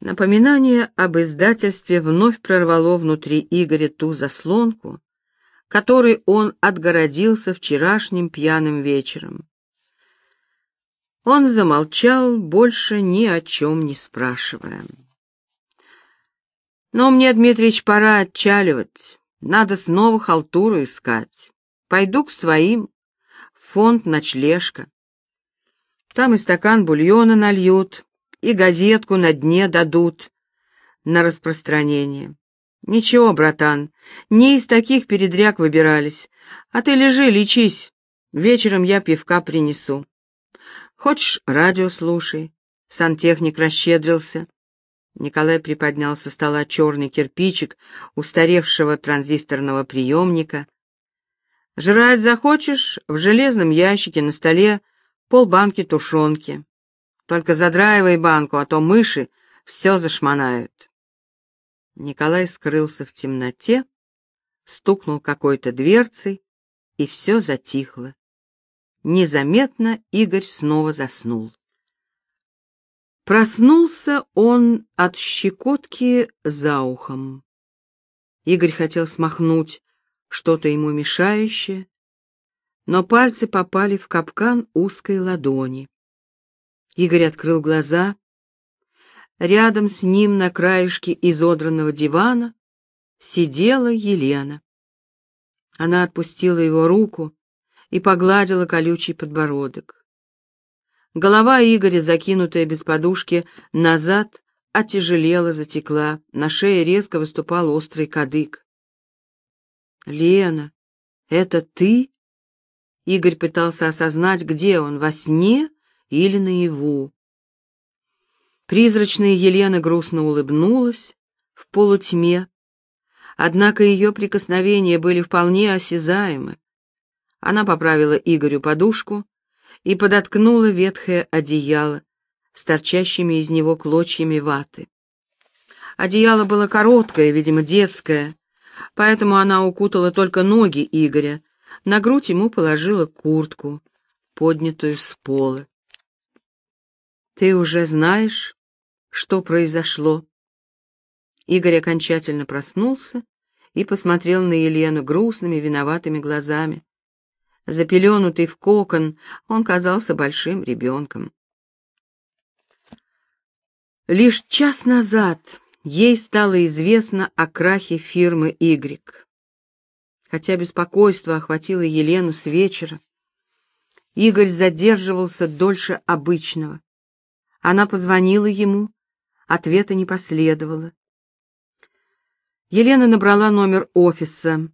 Напоминание об издательстве вновь прорвало внутри Игоря ту заслонку, которой он отгородился вчерашним пьяным вечером. Он замолчал, больше ни о чем не спрашивая. «Но мне, Дмитрич, пора отчаливать. Надо снова халтуру искать. Пойду к своим. Фонд ночлежка. Там и стакан бульона нальют, и газетку на дне дадут на распространение. Ничего, братан, не из таких передряг выбирались. А ты лежи, лечись. Вечером я пивка принесу. Хочешь, радио слушай. Сантехник расщедрился. Николай приподнял со стола черный кирпичик устаревшего транзисторного приемника. Жрать захочешь, в железном ящике на столе полбанки тушенки. Только задраивай банку, а то мыши все зашмонают. Николай скрылся в темноте, стукнул какой-то дверцей, и все затихло. Незаметно Игорь снова заснул. Проснулся он от щекотки за ухом. Игорь хотел смахнуть что-то ему мешающее, но пальцы попали в капкан узкой ладони. Игорь открыл глаза. Рядом с ним на краешке изодранного дивана сидела Елена. Она отпустила его руку и погладила колючий подбородок. Голова Игоря, закинутая без подушки назад, отяжелела, затекла, на шее резко выступал острый кадык. «Лена, это ты?» Игорь пытался осознать, где он, во сне или наяву. Призрачная Елена грустно улыбнулась в полутьме, однако ее прикосновения были вполне осязаемы. Она поправила Игорю подушку и подоткнула ветхое одеяло с торчащими из него клочьями ваты. Одеяло было короткое, видимо, детское, поэтому она укутала только ноги Игоря, на грудь ему положила куртку, поднятую с пола. Ты уже знаешь, что произошло? Игорь окончательно проснулся и посмотрел на Елену грустными, виноватыми глазами. Запеленутый в кокон, он казался большим ребенком. Лишь час назад ей стало известно о крахе фирмы «Y». Хотя беспокойство охватило Елену с вечера, Игорь задерживался дольше обычного. Она позвонила ему, ответа не последовало. Елена набрала номер офиса.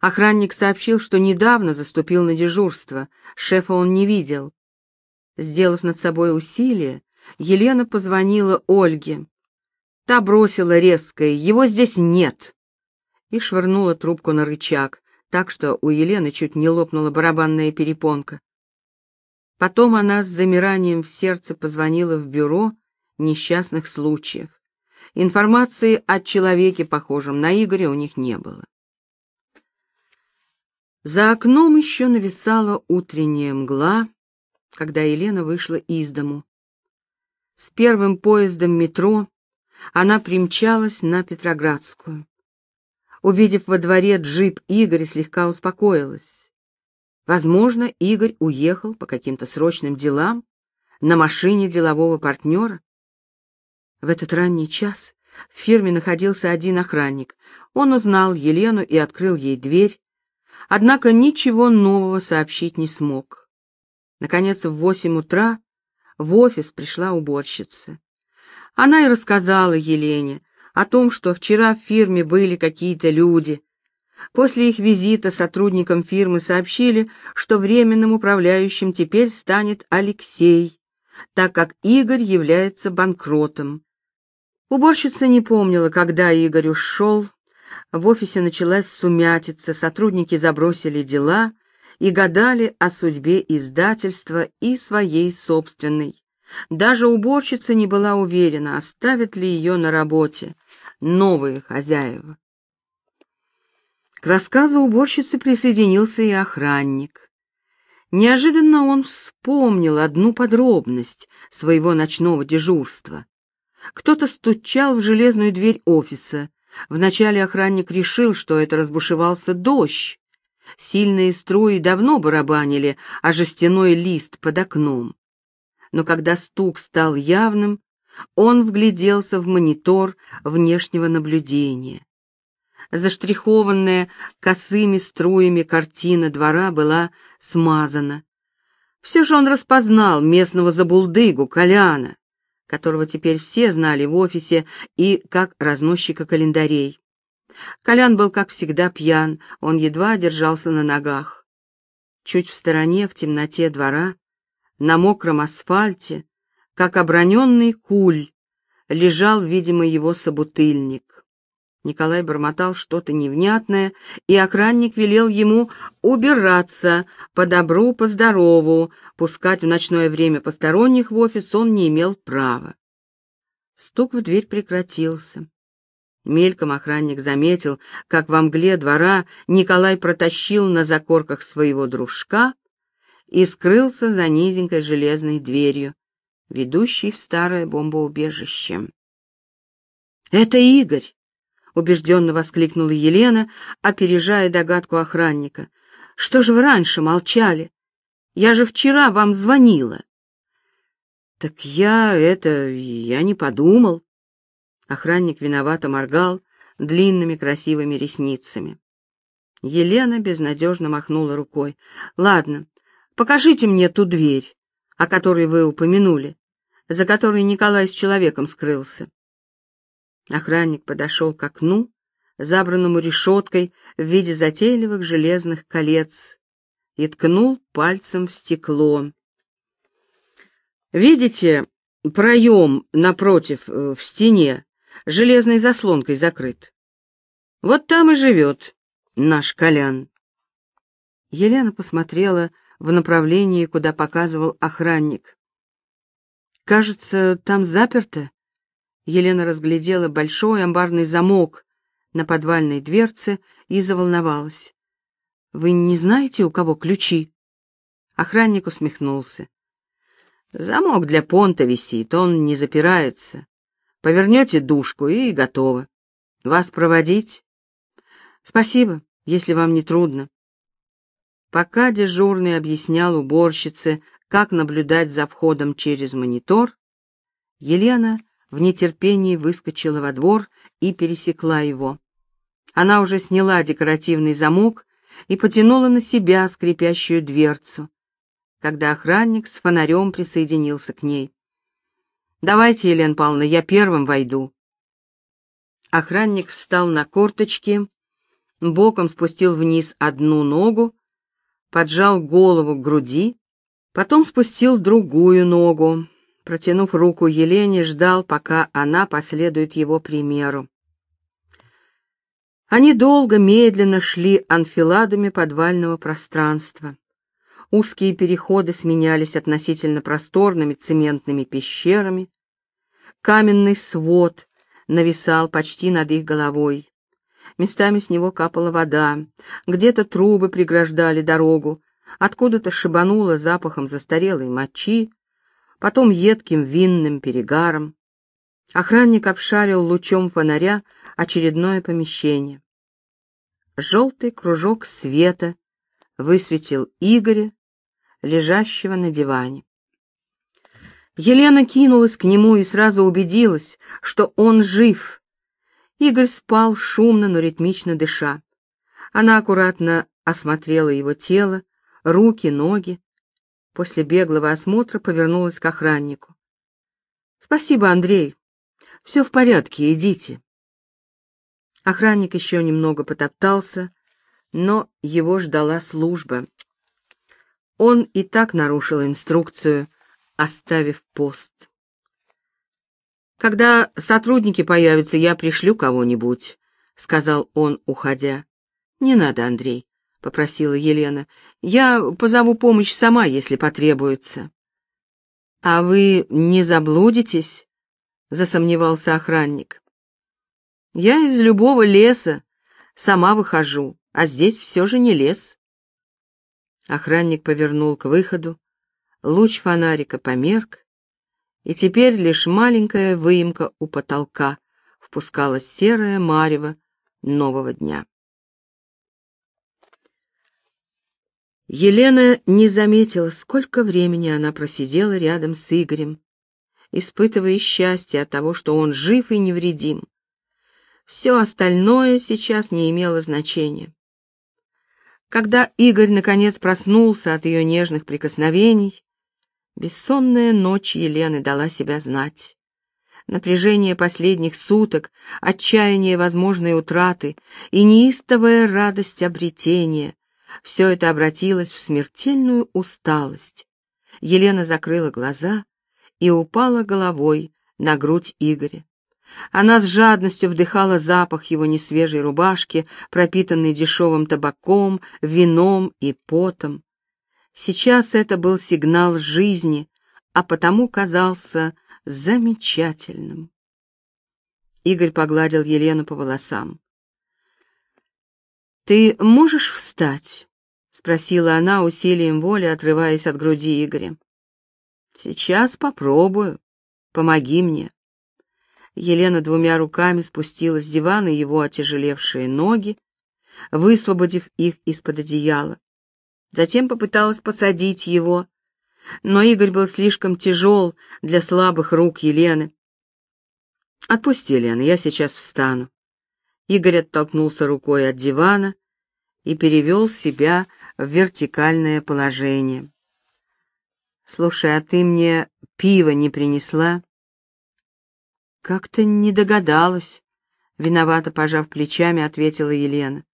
Охранник сообщил, что недавно заступил на дежурство, шефа он не видел. Сделав над собой усилие, Елена позвонила Ольге. Та бросила резкое «Его здесь нет!» и швырнула трубку на рычаг, так что у Елены чуть не лопнула барабанная перепонка. Потом она с замиранием в сердце позвонила в бюро несчастных случаев. Информации о человеке, похожем на Игоря, у них не было. За окном еще нависала утренняя мгла, когда Елена вышла из дому. С первым поездом метро она примчалась на Петроградскую. Увидев во дворе джип Игоря, слегка успокоилась. Возможно, Игорь уехал по каким-то срочным делам на машине делового партнера. В этот ранний час в фирме находился один охранник. Он узнал Елену и открыл ей дверь, однако ничего нового сообщить не смог. Наконец, в восемь утра в офис пришла уборщица. Она и рассказала Елене о том, что вчера в фирме были какие-то люди, После их визита сотрудникам фирмы сообщили, что временным управляющим теперь станет Алексей, так как Игорь является банкротом. Уборщица не помнила, когда Игорь ушел. В офисе началась сумятица, сотрудники забросили дела и гадали о судьбе издательства и своей собственной. Даже уборщица не была уверена, оставят ли ее на работе новые хозяева. К рассказу уборщицы присоединился и охранник. Неожиданно он вспомнил одну подробность своего ночного дежурства. Кто-то стучал в железную дверь офиса. Вначале охранник решил, что это разбушевался дождь. Сильные струи давно барабанили, а жестяной лист под окном. Но когда стук стал явным, он вгляделся в монитор внешнего наблюдения. Заштрихованная косыми струями картина двора была смазана. Все же он распознал местного забулдыгу Коляна, которого теперь все знали в офисе и как разносчика календарей. Колян был, как всегда, пьян, он едва держался на ногах. Чуть в стороне, в темноте двора, на мокром асфальте, как оброненный куль, лежал, видимо, его собутыльник. Николай бормотал что-то невнятное, и охранник велел ему убираться по добру, по здорову, пускать в ночное время посторонних в офис он не имел права. Стук в дверь прекратился. Мельком охранник заметил, как во мгле двора Николай протащил на закорках своего дружка и скрылся за низенькой железной дверью, ведущей в старое бомбоубежище. «Это Игорь!» — убежденно воскликнула Елена, опережая догадку охранника. «Что же вы раньше молчали? Я же вчера вам звонила». «Так я это... я не подумал». Охранник виновато моргал длинными красивыми ресницами. Елена безнадежно махнула рукой. «Ладно, покажите мне ту дверь, о которой вы упомянули, за которой Николай с человеком скрылся». Охранник подошел к окну, забранному решеткой в виде затейливых железных колец, и ткнул пальцем в стекло. «Видите, проем напротив э, в стене железной заслонкой закрыт. Вот там и живет наш Колян». Елена посмотрела в направлении, куда показывал охранник. «Кажется, там заперто», Елена разглядела большой амбарный замок на подвальной дверце и заволновалась. «Вы не знаете, у кого ключи?» Охранник усмехнулся. «Замок для понта висит, он не запирается. Повернете душку и готово. Вас проводить?» «Спасибо, если вам не трудно». Пока дежурный объяснял уборщице, как наблюдать за входом через монитор, Елена в нетерпении выскочила во двор и пересекла его. Она уже сняла декоративный замок и потянула на себя скрипящую дверцу, когда охранник с фонарем присоединился к ней. «Давайте, Елена Павловна, я первым войду». Охранник встал на корточки, боком спустил вниз одну ногу, поджал голову к груди, потом спустил другую ногу, протянув руку Елене, ждал, пока она последует его примеру. Они долго, медленно шли анфиладами подвального пространства. Узкие переходы сменялись относительно просторными цементными пещерами. Каменный свод нависал почти над их головой. Местами с него капала вода, где-то трубы преграждали дорогу, откуда-то шибануло запахом застарелой мочи, потом едким винным перегаром. Охранник обшарил лучом фонаря очередное помещение. Желтый кружок света высветил Игоря, лежащего на диване. Елена кинулась к нему и сразу убедилась, что он жив. Игорь спал шумно, но ритмично дыша. Она аккуратно осмотрела его тело, руки, ноги, После беглого осмотра повернулась к охраннику. «Спасибо, Андрей. Все в порядке, идите». Охранник еще немного потоптался, но его ждала служба. Он и так нарушил инструкцию, оставив пост. «Когда сотрудники появятся, я пришлю кого-нибудь», — сказал он, уходя. «Не надо, Андрей. — попросила Елена. «Я позову помощь сама, если потребуется». «А вы не заблудитесь?» — засомневался охранник. «Я из любого леса сама выхожу, а здесь все же не лес». Охранник повернул к выходу, луч фонарика померк, и теперь лишь маленькая выемка у потолка впускала серое марево нового дня. Елена не заметила, сколько времени она просидела рядом с Игорем, испытывая счастье от того, что он жив и невредим. Все остальное сейчас не имело значения. Когда Игорь наконец проснулся от ее нежных прикосновений, бессонная ночь Елены дала себя знать. Напряжение последних суток, отчаяние возможной утраты и неистовая радость обретения — все это обратилось в смертельную усталость. Елена закрыла глаза и упала головой на грудь Игоря. Она с жадностью вдыхала запах его несвежей рубашки, пропитанной дешевым табаком, вином и потом. Сейчас это был сигнал жизни, а потому казался замечательным. Игорь погладил Елену по волосам. «Ты можешь встать?» — спросила она усилием воли, отрываясь от груди Игоря. «Сейчас попробую. Помоги мне». Елена двумя руками спустила с дивана его отяжелевшие ноги, высвободив их из-под одеяла. Затем попыталась посадить его, но Игорь был слишком тяжел для слабых рук Елены. «Отпусти, Лена, я сейчас встану». Игорь оттолкнулся рукой от дивана и перевел себя в вертикальное положение. «Слушай, а ты мне пиво не принесла?» «Как-то не догадалась», — виновато пожав плечами, ответила Елена.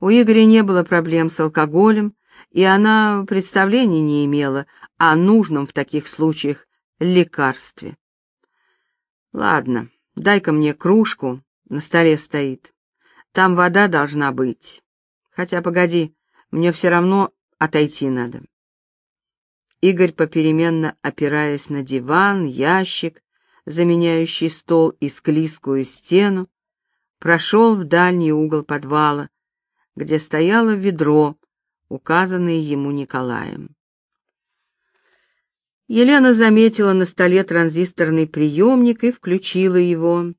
У Игоря не было проблем с алкоголем, и она представления не имела о нужном в таких случаях лекарстве. «Ладно, дай-ка мне кружку, на столе стоит. Там вода должна быть. Хотя, погоди, мне все равно отойти надо». Игорь, попеременно опираясь на диван, ящик, заменяющий стол и склизкую стену, прошел в дальний угол подвала, где стояло ведро, указанное ему Николаем. Елена заметила на столе транзисторный приемник и включила его.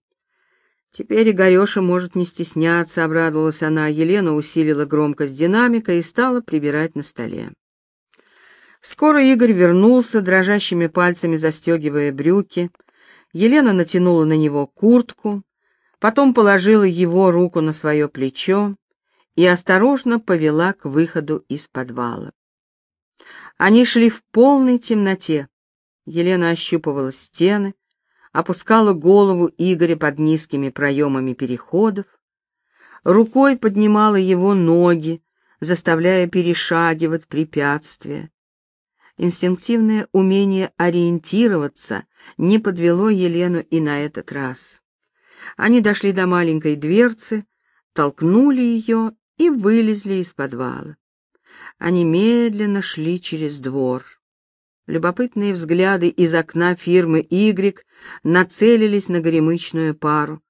Теперь Игореша может не стесняться, обрадовалась она. Елена усилила громкость динамика и стала прибирать на столе. Скоро Игорь вернулся, дрожащими пальцами застегивая брюки, Елена натянула на него куртку, потом положила его руку на свое плечо и осторожно повела к выходу из подвала. Они шли в полной темноте. Елена ощупывала стены, опускала голову Игоря под низкими проемами переходов, рукой поднимала его ноги, заставляя перешагивать препятствия. Инстинктивное умение ориентироваться не подвело Елену и на этот раз. Они дошли до маленькой дверцы, толкнули ее и вылезли из подвала. Они медленно шли через двор. Любопытные взгляды из окна фирмы «Y» нацелились на горемычную пару.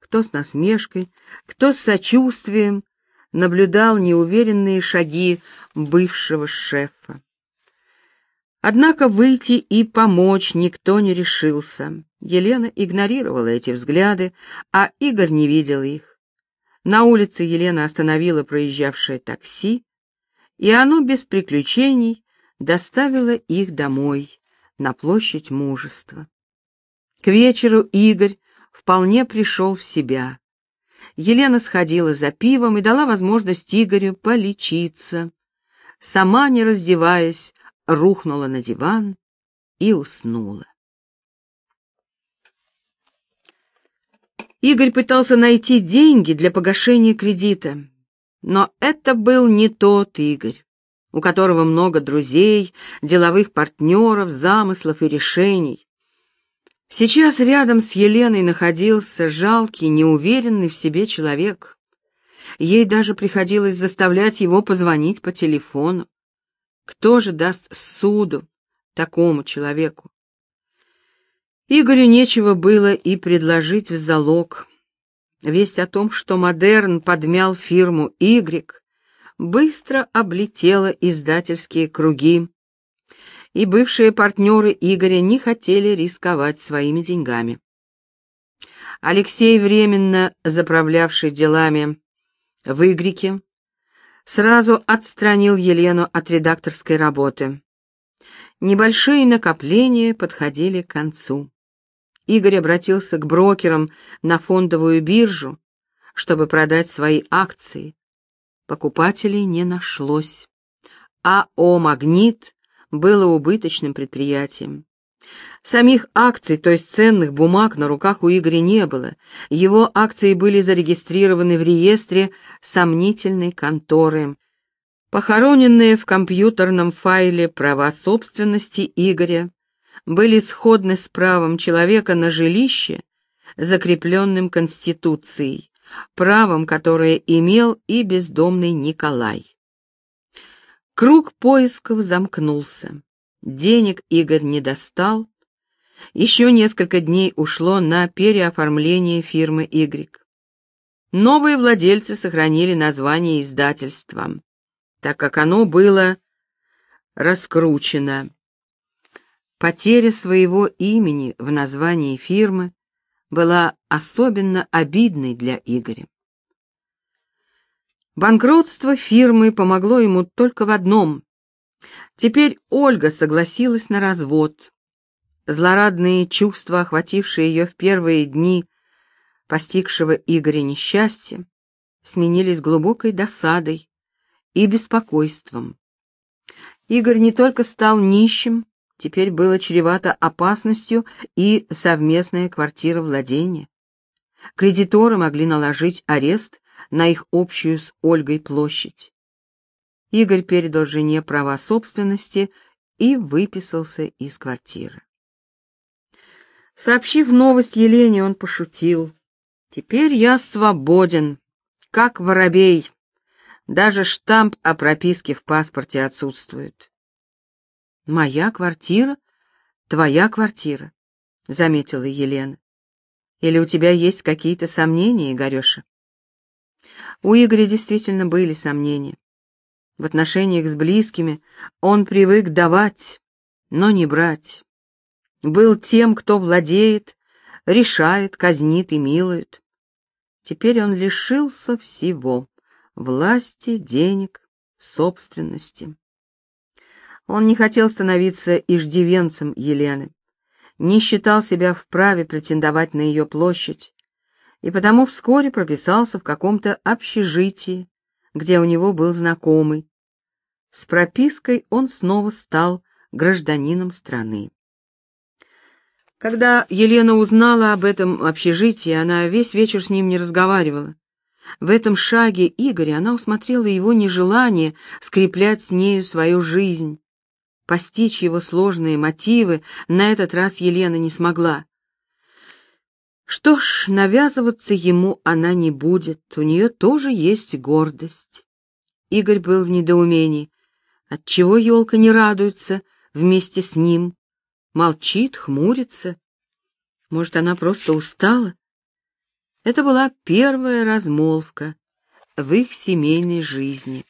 Кто с насмешкой, кто с сочувствием наблюдал неуверенные шаги бывшего шефа. Однако выйти и помочь никто не решился. Елена игнорировала эти взгляды, а Игорь не видел их. На улице Елена остановила проезжавшее такси, и оно без приключений доставило их домой, на площадь мужества. К вечеру Игорь вполне пришел в себя. Елена сходила за пивом и дала возможность Игорю полечиться. Сама, не раздеваясь, рухнула на диван и уснула. Игорь пытался найти деньги для погашения кредита, но это был не тот Игорь, у которого много друзей, деловых партнеров, замыслов и решений. Сейчас рядом с Еленой находился жалкий, неуверенный в себе человек. Ей даже приходилось заставлять его позвонить по телефону. Кто же даст суду такому человеку? Игорю нечего было и предложить в залог. Весть о том, что Модерн подмял фирму «Y», быстро облетела издательские круги. и бывшие партнеры Игоря не хотели рисковать своими деньгами. Алексей, временно заправлявший делами в Игрике, сразу отстранил Елену от редакторской работы. Небольшие накопления подходили к концу. Игорь обратился к брокерам на фондовую биржу, чтобы продать свои акции. Покупателей не нашлось. АО «Магнит» было убыточным предприятием. Самих акций, то есть ценных бумаг, на руках у Игоря не было. Его акции были зарегистрированы в реестре сомнительной конторы. Похороненные в компьютерном файле права собственности Игоря были сходны с правом человека на жилище, закрепленным Конституцией, правом, которое имел и бездомный Николай. Круг поисков замкнулся. Денег Игорь не достал. Еще несколько дней ушло на переоформление фирмы «Y». Новые владельцы сохранили название издательства, так как оно было раскручено. Потеря своего имени в названии фирмы была особенно обидной для Игоря. Банкротство фирмы помогло ему только в одном. Теперь Ольга согласилась на развод. Злорадные чувства, охватившие ее в первые дни постигшего Игоря несчастья, сменились глубокой досадой и беспокойством. Игорь не только стал нищим, теперь было чревато опасностью и совместное квартировладение. Кредиторы могли наложить арест на их общую с Ольгой площадь. Игорь передал жене права собственности и выписался из квартиры. Сообщив новость Елене, он пошутил. «Теперь я свободен, как воробей. Даже штамп о прописке в паспорте отсутствует». «Моя квартира? Твоя квартира», — заметила Елена. «Или у тебя есть какие-то сомнения, Игореша?» У Игоря действительно были сомнения. В отношениях с близкими он привык давать, но не брать. Был тем, кто владеет, решает, казнит и милует. Теперь он лишился всего — власти, денег, собственности. Он не хотел становиться иждивенцем Елены, не считал себя вправе претендовать на ее площадь, и потому вскоре прописался в каком-то общежитии, где у него был знакомый. С пропиской он снова стал гражданином страны. Когда Елена узнала об этом общежитии, она весь вечер с ним не разговаривала. В этом шаге Игоря она усмотрела его нежелание скреплять с нею свою жизнь. Постичь его сложные мотивы на этот раз Елена не смогла. Что ж, навязываться ему она не будет, у нее тоже есть гордость. Игорь был в недоумении. Отчего елка не радуется вместе с ним? Молчит, хмурится. Может, она просто устала? Это была первая размолвка в их семейной жизни.